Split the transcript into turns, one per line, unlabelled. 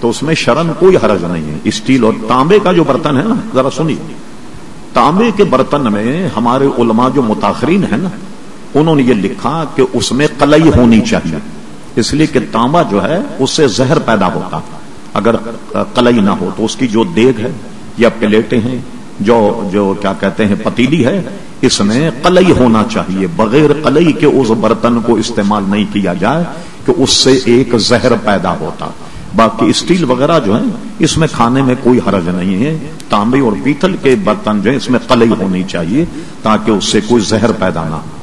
تو اس میں شرم کوئی حرج نہیں ہے۔ اسٹیل اور تانبے کا جو برتن ہے نا، ذرا سنیے۔ تانبے کے برتن میں ہمارے علماء جو متاثرین ہیں نا، انہوں نے یہ لکھا کہ اس میں قلعی ہونی چاہیے۔ اس لیے کہ تانبا جو ہے، اس سے زہر پیدا ہوتا۔ اگر قلعی نہ ہو تو اس کی جو دیگ ہے یا پلیٹیں ہیں، جو جو کیا کہتے ہیں، پتیلی ہے، اس میں قلعی ہونا چاہیے۔ بغیر قلعی کے اس برتن کو استعمال نہیں کیا جائے کہ اس سے ایک زہر پیدا ہوتا۔ باقی اسٹیل وغیرہ جو ہے اس میں کھانے میں کوئی حرج نہیں ہے۔ تانبے اور پیتل کے برتن جو ہے اس میں قلعی ہونی چاہیے تاکہ اس سے کوئی زہر پیدا نہ ہو۔